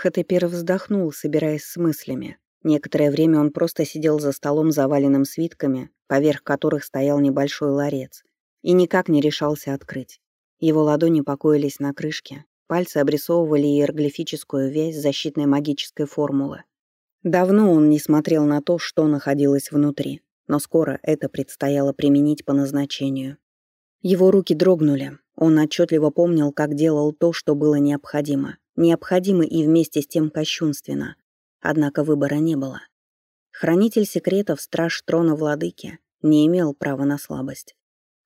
Хатепер вздохнул, собираясь с мыслями. Некоторое время он просто сидел за столом, заваленным свитками, поверх которых стоял небольшой ларец, и никак не решался открыть. Его ладони покоились на крышке, пальцы обрисовывали иероглифическую вязь защитной магической формулы. Давно он не смотрел на то, что находилось внутри, но скоро это предстояло применить по назначению. Его руки дрогнули, он отчетливо помнил, как делал то, что было необходимо. Необходимо и вместе с тем кощунственно. Однако выбора не было. Хранитель секретов, страж трона владыки, не имел права на слабость.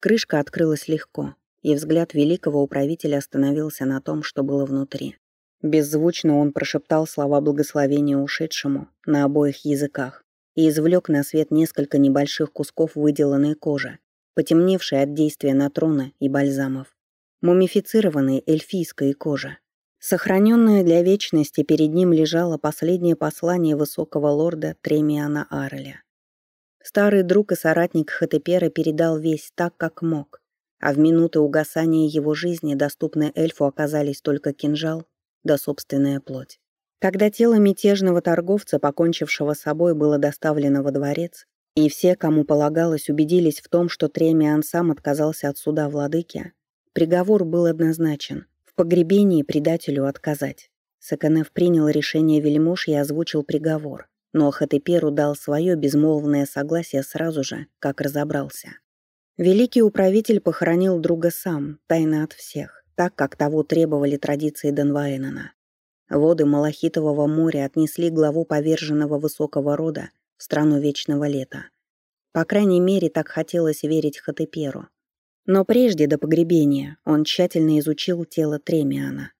Крышка открылась легко, и взгляд великого управителя остановился на том, что было внутри. Беззвучно он прошептал слова благословения ушедшему на обоих языках и извлек на свет несколько небольших кусков выделанной кожи, потемневшей от действия натрона и бальзамов. Мумифицированной эльфийской кожи. Сохраненное для вечности перед ним лежало последнее послание высокого лорда Тремиана Арля. Старый друг и соратник Хатепера передал весь так, как мог, а в минуты угасания его жизни доступны эльфу оказались только кинжал да собственная плоть. Когда тело мятежного торговца, покончившего с собой, было доставлено во дворец, и все, кому полагалось, убедились в том, что Тремиан сам отказался от суда владыки, приговор был однозначен — погребении предателю отказать. Саканев принял решение вельмож и озвучил приговор, но Хатеперу дал свое безмолвное согласие сразу же, как разобрался. Великий управитель похоронил друга сам, тайно от всех, так, как того требовали традиции Денваэнена. Воды Малахитового моря отнесли главу поверженного высокого рода в страну вечного лета. По крайней мере, так хотелось верить Хатеперу. Но прежде до погребения он тщательно изучил тело Тремиана.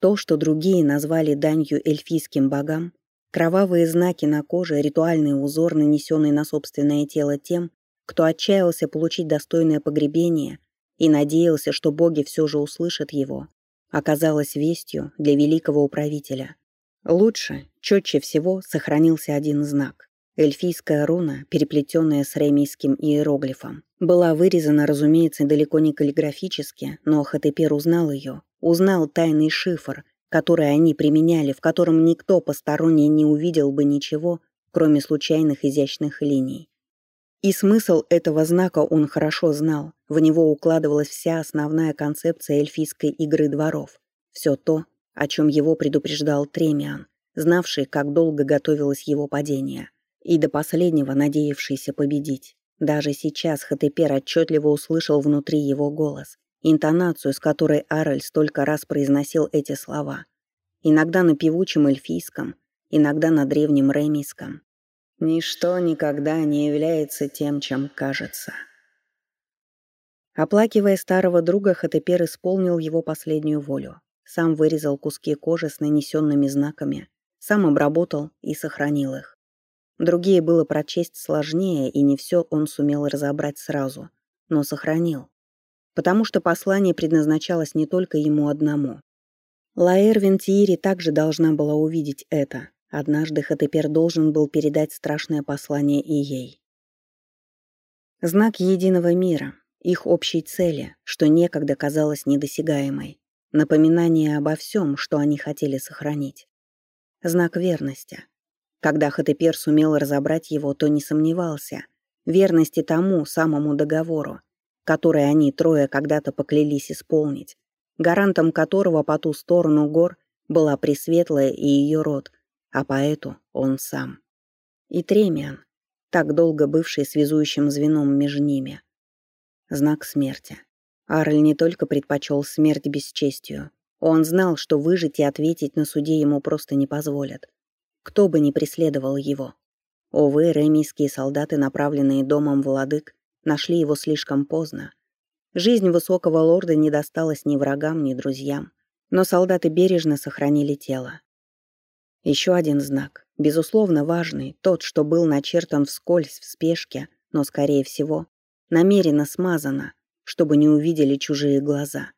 То, что другие назвали данью эльфийским богам, кровавые знаки на коже, ритуальный узор, нанесенный на собственное тело тем, кто отчаялся получить достойное погребение и надеялся, что боги все же услышат его, оказалось вестью для великого управителя. Лучше, четче всего сохранился один знак. Эльфийская руна, переплетенная с ремийским иероглифом, была вырезана, разумеется, далеко не каллиграфически, но Хатепер узнал ее, узнал тайный шифр, который они применяли, в котором никто посторонний не увидел бы ничего, кроме случайных изящных линий. И смысл этого знака он хорошо знал, в него укладывалась вся основная концепция эльфийской игры дворов, все то, о чем его предупреждал Тремиан, знавший, как долго готовилось его падение и до последнего надеявшийся победить. Даже сейчас Хатепер отчетливо услышал внутри его голос, интонацию, с которой Араль столько раз произносил эти слова. Иногда на певучем эльфийском, иногда на древнем ремийском. «Ничто никогда не является тем, чем кажется». Оплакивая старого друга, Хатепер исполнил его последнюю волю. Сам вырезал куски кожи с нанесенными знаками, сам обработал и сохранил их. Другие было прочесть сложнее, и не все он сумел разобрать сразу, но сохранил. Потому что послание предназначалось не только ему одному. Лаэр Вентиири также должна была увидеть это. Однажды Хатепер должен был передать страшное послание и ей. Знак единого мира, их общей цели, что некогда казалось недосягаемой. Напоминание обо всем, что они хотели сохранить. Знак верности. Когда Хатепер сумел разобрать его, то не сомневался. Верности тому самому договору, который они трое когда-то поклялись исполнить, гарантом которого по ту сторону гор была Пресветлая и ее род, а поэту он сам. И Тремиан, так долго бывший связующим звеном между ними. Знак смерти. Арль не только предпочел смерть бесчестью, он знал, что выжить и ответить на суде ему просто не позволят кто бы ни преследовал его. Увы, ремийские солдаты, направленные домом владык, нашли его слишком поздно. Жизнь высокого лорда не досталась ни врагам, ни друзьям, но солдаты бережно сохранили тело. Еще один знак, безусловно важный, тот, что был начертан вскользь, в спешке, но, скорее всего, намеренно смазано, чтобы не увидели чужие глаза.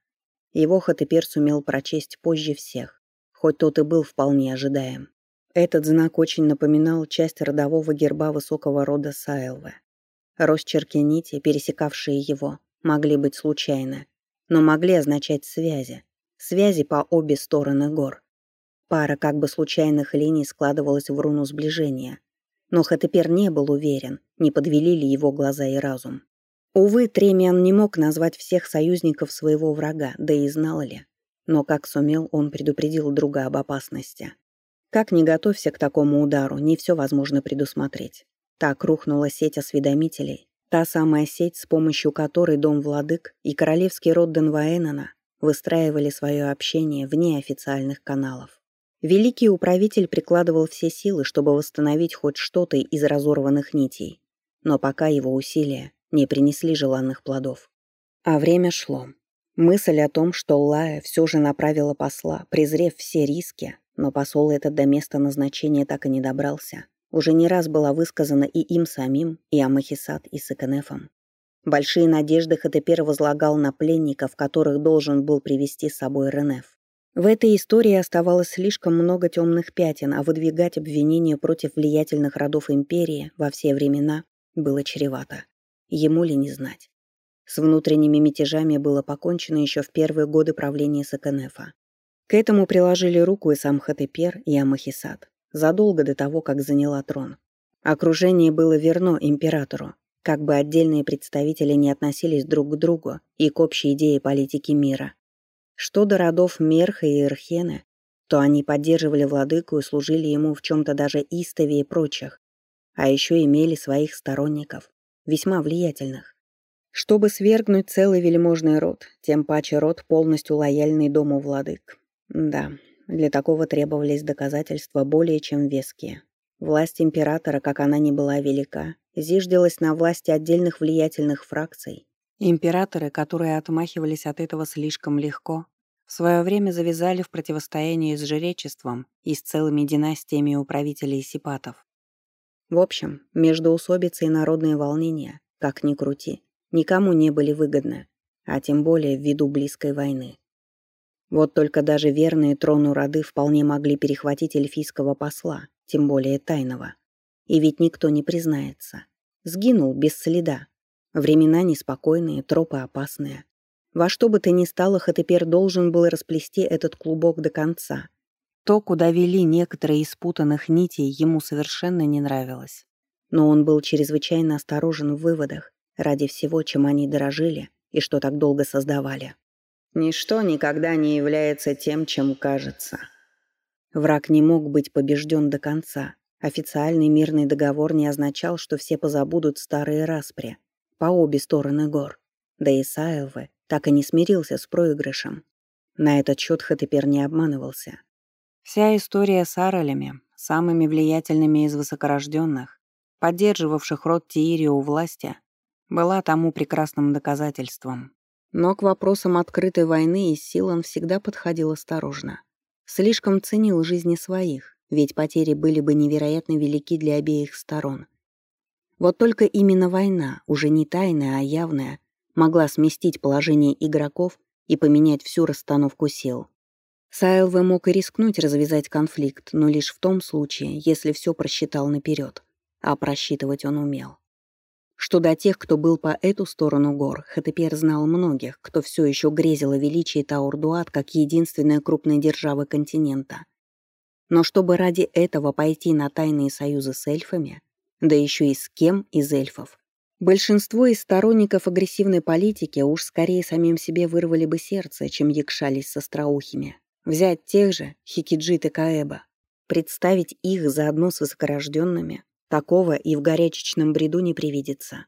Его Хатепер сумел прочесть позже всех, хоть тот и был вполне ожидаем. Этот знак очень напоминал часть родового герба высокого рода Сайлве. Росчерки нити, пересекавшие его, могли быть случайны, но могли означать связи. Связи по обе стороны гор. Пара как бы случайных линий складывалась в руну сближения. Но Хатепер не был уверен, не подвели ли его глаза и разум. Увы, Тремиан не мог назвать всех союзников своего врага, да и знал ли. Но как сумел, он предупредил друга об опасности. Как не готовься к такому удару, не все возможно предусмотреть. Так рухнула сеть осведомителей, та самая сеть, с помощью которой Дом Владык и королевский род Денваэнона выстраивали свое общение вне официальных каналов. Великий управитель прикладывал все силы, чтобы восстановить хоть что-то из разорванных нитей. Но пока его усилия не принесли желанных плодов. А время шло. Мысль о том, что Лая все же направила посла, презрев все риски, но посол этот до места назначения так и не добрался, уже не раз была высказана и им самим, и Амахисат, и Сыканефом. Большие надежды Хатепер возлагал на пленников, которых должен был привести с собой Ренеф. В этой истории оставалось слишком много темных пятен, а выдвигать обвинения против влиятельных родов империи во все времена было чревато. Ему ли не знать? С внутренними мятежами было покончено еще в первые годы правления Саканефа. К этому приложили руку и сам Хатепер, и Амахисат, задолго до того, как заняла трон. Окружение было верно императору, как бы отдельные представители не относились друг к другу и к общей идее политики мира. Что до родов Мерха и Эрхена, то они поддерживали владыку и служили ему в чем-то даже истовее прочих, а еще имели своих сторонников, весьма влиятельных. Чтобы свергнуть целый вельможный род, тем паче род, полностью лояльный дому владык. Да, для такого требовались доказательства более чем веские. Власть императора, как она ни была велика, зиждилась на власти отдельных влиятельных фракций. Императоры, которые отмахивались от этого слишком легко, в свое время завязали в противостоянии с жречеством и с целыми династиями управителей сипатов. В общем, междоусобицы и народные волнения, как ни крути, никому не были выгодны, а тем более ввиду близкой войны. Вот только даже верные трону роды вполне могли перехватить эльфийского посла, тем более тайного. И ведь никто не признается. Сгинул без следа. Времена неспокойные, тропы опасные. Во что бы то ни стало, Хатепер должен был расплести этот клубок до конца, то, куда вели некоторые из путанных нитей, ему совершенно не нравилось. Но он был чрезвычайно осторожен в выводах ради всего, чем они дорожили и что так долго создавали. Ничто никогда не является тем, чем кажется. Враг не мог быть побежден до конца. Официальный мирный договор не означал, что все позабудут старые распри по обе стороны гор. Да и Саевы так и не смирился с проигрышем. На этот счет Хатепер не обманывался. Вся история с Аралями, самыми влиятельными из высокорожденных, поддерживавших род Тиири у власти, была тому прекрасным доказательством. Но к вопросам открытой войны и сил он всегда подходил осторожно. Слишком ценил жизни своих, ведь потери были бы невероятно велики для обеих сторон. Вот только именно война, уже не тайная, а явная, могла сместить положение игроков и поменять всю расстановку сил. Сайлве мог и рискнуть развязать конфликт, но лишь в том случае, если все просчитал наперед, а просчитывать он умел. Что до тех, кто был по эту сторону гор, Хатепер знал многих, кто все еще грезил о величии Таурдуат как единственной крупной державы континента. Но чтобы ради этого пойти на тайные союзы с эльфами, да еще и с кем из эльфов, большинство из сторонников агрессивной политики уж скорее самим себе вырвали бы сердце, чем якшались со страухими. Взять тех же Хикиджит и Каэба, представить их заодно с высокорожденными, такого и в горячечном бреду не привидится.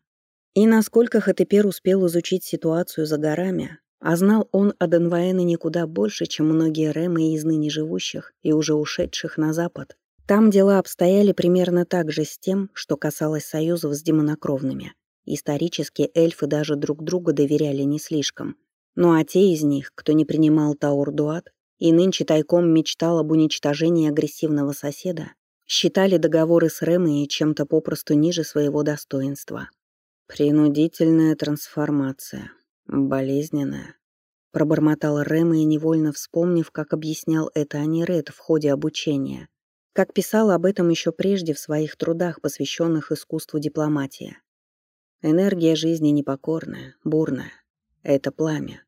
И насколько Хатепер успел изучить ситуацию за горами, а знал он о Денваэне никуда больше, чем многие ремы из ныне живущих и уже ушедших на запад. Там дела обстояли примерно так же с тем, что касалось союзов с демонокровными. Исторически эльфы даже друг другу доверяли не слишком. Ну а те из них, кто не принимал Таурдуат, и нынче тайком мечтал об уничтожении агрессивного соседа, считали договоры с Рэмой чем-то попросту ниже своего достоинства. «Принудительная трансформация. Болезненная», — пробормотал Рэма и невольно вспомнив, как объяснял это Аниред в ходе обучения, как писал об этом еще прежде в своих трудах, посвященных искусству дипломатии. Энергия жизни непокорная, бурная. Это пламя.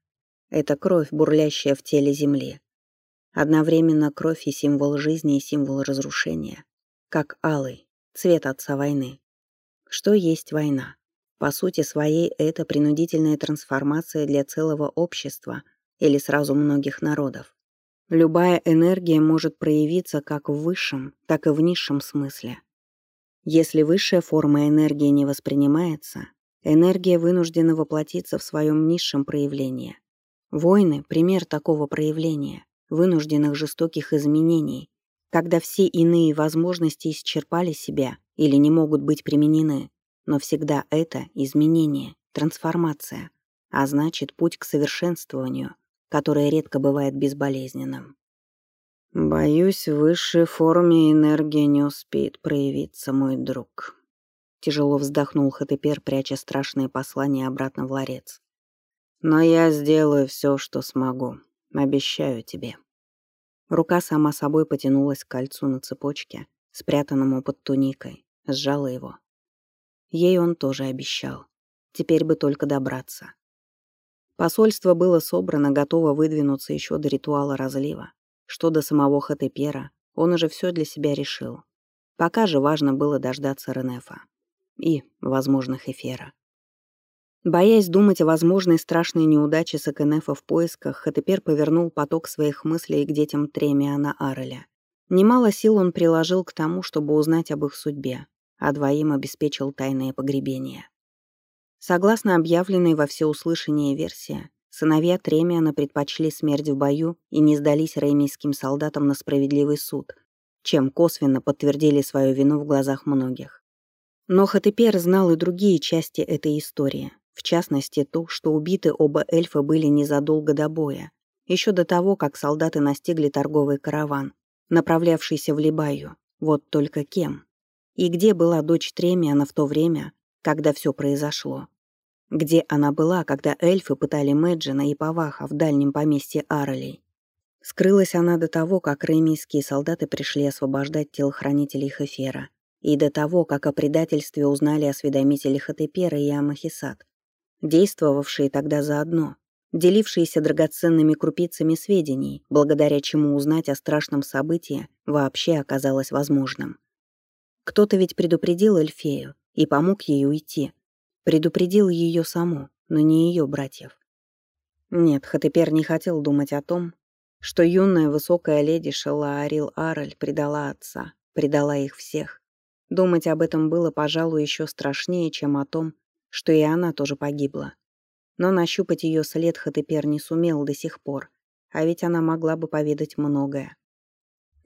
Это кровь, бурлящая в теле Земли. Одновременно кровь и символ жизни, и символ разрушения. Как алый, цвет отца войны. Что есть война? По сути своей, это принудительная трансформация для целого общества или сразу многих народов. Любая энергия может проявиться как в высшем, так и в низшем смысле. Если высшая форма энергии не воспринимается, энергия вынуждена воплотиться в своем низшем проявлении. Войны — пример такого проявления, вынужденных жестоких изменений, когда все иные возможности исчерпали себя или не могут быть применены, но всегда это изменение, трансформация, а значит путь к совершенствованию, которое редко бывает безболезненным. «Боюсь, в высшей форме энергия не успеет проявиться, мой друг», Тяжело вздохнул Хатепер, пряча страшное послание обратно в ларец. «Но я сделаю все, что смогу. Обещаю тебе». Рука сама собой потянулась к кольцу на цепочке, спрятанному под туникой, сжала его. Ей он тоже обещал. Теперь бы только добраться. Посольство было собрано, готово выдвинуться еще до ритуала разлива. Что до самого Хатепера, он уже все для себя решил. Пока же важно было дождаться Ренефа. И возможных эфира. Боясь думать о возможной страшной неудаче Сакенефа в поисках, Хатепер повернул поток своих мыслей к детям Тремиана Ареля. Немало сил он приложил к тому, чтобы узнать об их судьбе, а двоим обеспечил тайное погребение. Согласно объявленной во всеуслышание версии, сыновья Тремиана предпочли смерть в бою и не сдались реймийским солдатам на справедливый суд, чем косвенно подтвердили свою вину в глазах многих. Но Хатепер знал и другие части этой истории, в частности ту, что убиты оба эльфа были незадолго до боя, еще до того, как солдаты настигли торговый караван, направлявшийся в Либаю. Вот только кем? И где была дочь Тремиана в то время, когда все произошло? Где она была, когда эльфы пытали Мэджина и Паваха в дальнем поместье Аролей? Скрылась она до того, как ремийские солдаты пришли освобождать телохранителей Хефера, и до того, как о предательстве узнали осведомители Хатепера и Амахисат, действовавшие тогда заодно, делившиеся драгоценными крупицами сведений, благодаря чему узнать о страшном событии вообще оказалось возможным. Кто-то ведь предупредил Эльфею и помог ей уйти. Предупредил ее саму, но не ее братьев. Нет, Хатепер не хотел думать о том, что юная высокая леди Шелаарил Араль предала отца, предала их всех. Думать об этом было, пожалуй, еще страшнее, чем о том, что и она тоже погибла. Но нащупать ее след Хатепер не сумел до сих пор, а ведь она могла бы поведать многое.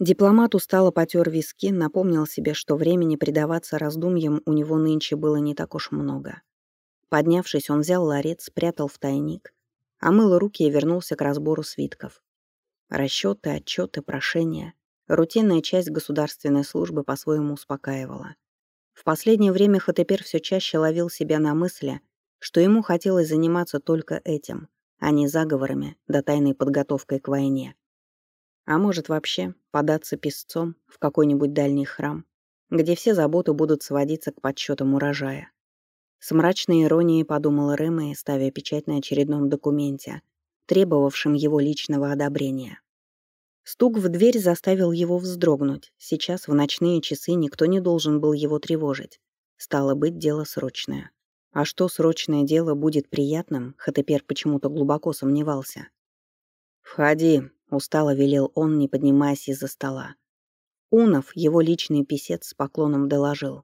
Дипломат устало потер виски, напомнил себе, что времени предаваться раздумьям у него нынче было не так уж много. Поднявшись, он взял ларец, спрятал в тайник, омыл руки и вернулся к разбору свитков. Расчеты, отчеты, прошения. Рутинная часть государственной службы по-своему успокаивала. В последнее время Хатепер все чаще ловил себя на мысли, что ему хотелось заниматься только этим, а не заговорами да тайной подготовкой к войне. А может вообще податься песцом в какой-нибудь дальний храм, где все заботы будут сводиться к подсчетам урожая. С мрачной иронией подумал Рэмэ, ставя печать на очередном документе, требовавшем его личного одобрения. Стук в дверь заставил его вздрогнуть. Сейчас, в ночные часы, никто не должен был его тревожить. Стало быть, дело срочное. А что срочное дело будет приятным, Хатепер почему-то глубоко сомневался. «Входи», Устало велел он, не поднимаясь из-за стола. Унов, его личный писец, с поклоном доложил.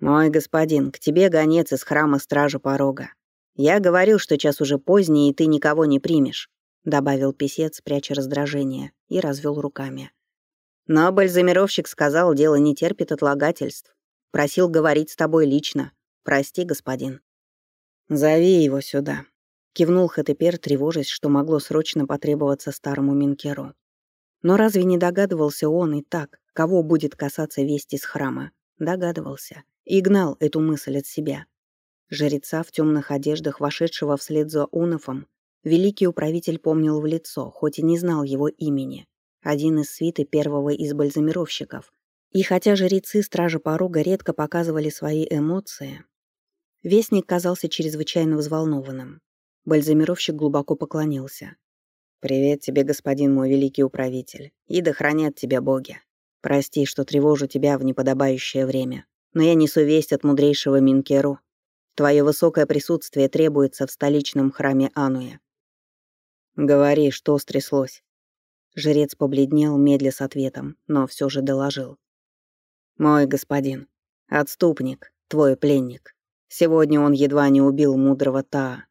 «Мой господин, к тебе гонец из храма Стража Порога. Я говорил, что час уже поздний, и ты никого не примешь», добавил писец, пряча раздражение, и развел руками. Но бальзамировщик сказал, дело не терпит отлагательств. Просил говорить с тобой лично. Прости, господин. «Зови его сюда», Кивнул Хатепер, тревожась, что могло срочно потребоваться старому Минкеру. Но разве не догадывался он и так, кого будет касаться вести из храма? Догадывался. И гнал эту мысль от себя. Жреца в темных одеждах, вошедшего вслед за Унофом, великий управитель помнил в лицо, хоть и не знал его имени. Один из свиты первого из бальзамировщиков. И хотя жрецы Стражи Порога редко показывали свои эмоции, Вестник казался чрезвычайно взволнованным. Бальзамировщик глубоко поклонился. «Привет тебе, господин мой великий управитель, и да хранят тебя боги. Прости, что тревожу тебя в неподобающее время, но я несу весть от мудрейшего Минкеру. Твое высокое присутствие требуется в столичном храме Ануя». «Говори, что стряслось?» Жрец побледнел, медля с ответом, но все же доложил. «Мой господин, отступник, твой пленник. Сегодня он едва не убил мудрого Таа.